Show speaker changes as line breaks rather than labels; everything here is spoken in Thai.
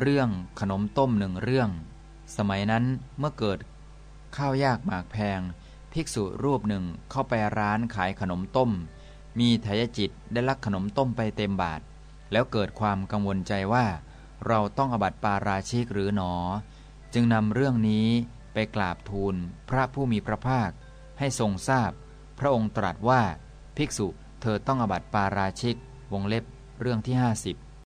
เรื่องขนมต้มหนึ่งเรื่อง สมัยนั้นเมื่อเกิดข้าวยากหมากแพง ภิกษุรูปหนึ่งเข้าไปร้านขายขนมต้ม มีทายจิตได้ลักขนมต้มไปเต็มบาท แล้วเกิดความกังวลใจว่า เราต้องอบัติปาราชิกหรือหนอ จึงนำเรื่องนี้ไปกราบทูลพระผู้มีพระภาค ให้ทรงทราบ พระองค์ตรัสว่า ภิกษุเธอต้องอบัติปาราชิกวงเล็บเรื่องที่ 50